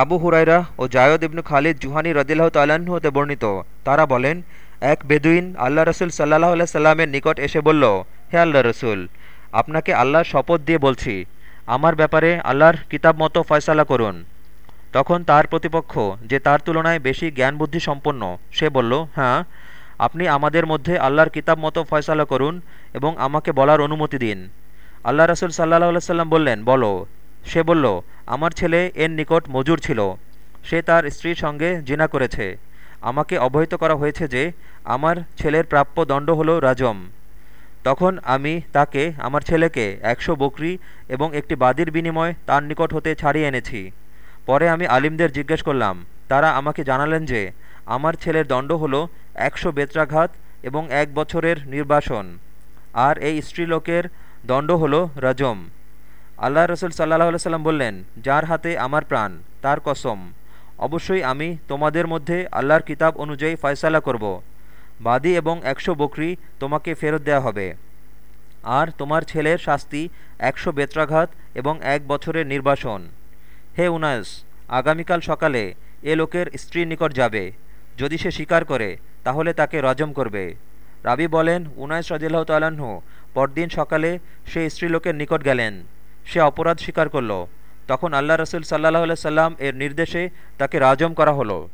আবু হুরাইরা ও জায়দ ইবনু খালিদ জুহানি রদিল্লাহ তাল্লাহ্ন হতে বর্ণিত। তারা বলেন, এক বেদুইন আল্লাহ রসুল সাল্লাহ আল্লাহ সাল্লামের নিকট এসে বলল, হে আল্লাহ রসুল, আপনাকে আল্লাহর শপথ দিয়ে বলছি, আমার ব্যাপারে আল্লাহর কিতাব মতো ফয়সালা করুন। তখন তার প্রতিপক্ষ, যে তার তুলনায় বেশি জ্ঞান বুদ্ধি সম্পন্ন, সে বলল হ্যাঁ আপনি আমাদের মধ্যে আল্লাহর কিতাব মতো ফয়সালা করুন এবং আমাকে বলার অনুমতি দিন। আল্লাহ রসুল সাল্লাহ আল্লাহ সাল্লাম বললেন, বলো। সে বলল, আমার ছেলে এর নিকট মজুর ছিল। সে তার স্ত্রীর সঙ্গে জিনা করেছে। আমাকে অবহিত করা হয়েছে যে আমার ছেলের প্রাপ্য দণ্ড হল রাজম। তখন আমি তাকে, আমার ছেলেকে একশো বকরি এবং একটি বাদির বিনিময় তার নিকট হতে ছাড়িয়ে এনেছি। পরে আমি আলিমদের জিজ্ঞেস করলাম, তারা আমাকে জানালেন যে আমার ছেলের দণ্ড হল একশো বেত্রাঘাত এবং এক বছরের নির্বাসন। আর এই স্ত্রীলোকের দণ্ড হল রাজম। আল্লাহ রসুল সাল্লাহ সাল্লাম বললেন, যার হাতে আমার প্রাণ, তার কসম। অবশ্যই আমি তোমাদের মধ্যে আল্লাহর কিতাব অনুযায়ী ফয়সালা করব। বাদী এবং একশো বকরি তোমাকে ফেরত দেওয়া হবে। আর তোমার ছেলের শাস্তি একশো বেত্রাঘাত এবং এক বছরের নির্বাসন। হে উনায়স আগামীকাল সকালে এ লোকের স্ত্রীর নিকট যাবে। যদি সে স্বীকার করে, তাহলে তাকে রজম করবে। রাবি বলেন উনায়স রদিল্লাহ তাল্লাহ্ন পরদিন সকালে সে স্ত্রীলোকের নিকট গেলেন। সে অপরাধ স্বীকার করল। তখন আল্লাহ রসুল সাল্লাহ সাল্লাম এর নির্দেশে তাকে রাজম করা হলো।